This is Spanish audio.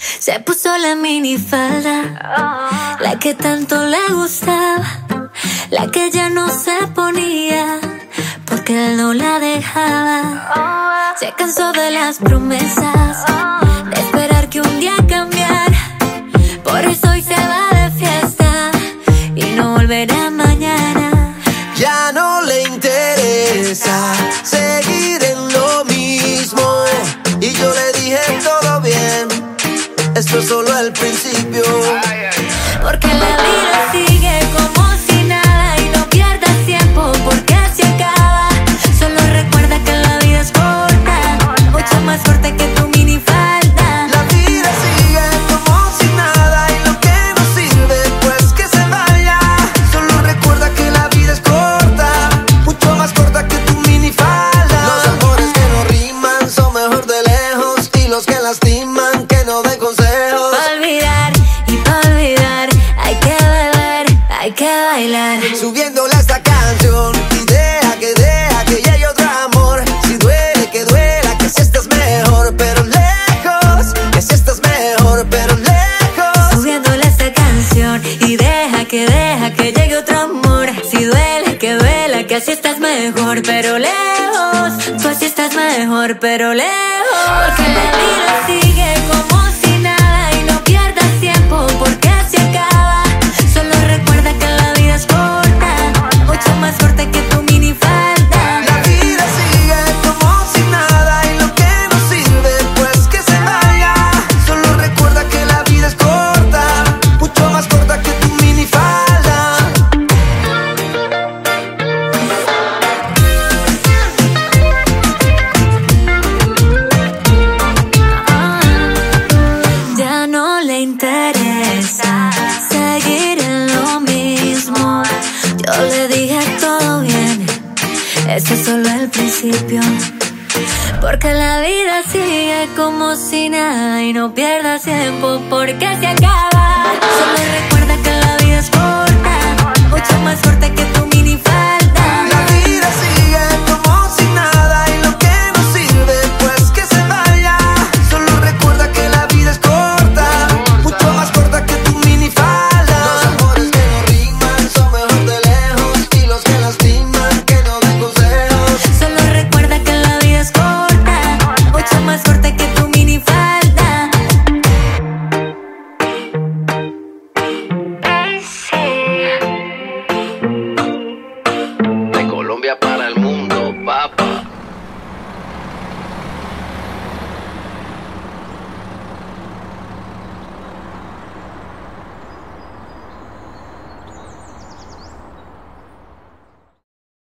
Se puso la minifalda, la que tanto le gustaba, la que ya no se ponía, porque él no la dejaba. Se cansó de las promesas, de esperar que un día cambiara, por eso hoy se va de fiesta y no volverá mañana. Ya no le interesa esto es solo el principio. Porque bailar. Subiéndole esta canción y deja que deja que llegue otro amor. Si duele que duela, que si estás mejor, pero lejos. Que si estás mejor, pero lejos. Subiéndole esta canción y deja que deja que llegue otro amor. Si duele, que duela, que así estás mejor, pero lejos. Tú así estás mejor, pero lejos. Porque la vida sigue seguir en lo mismo. Yo le dije todo bien, eso es solo el principio. Porque la vida sigue como si nada y no pierdas tiempo porque se acaba. Solo recuerda que la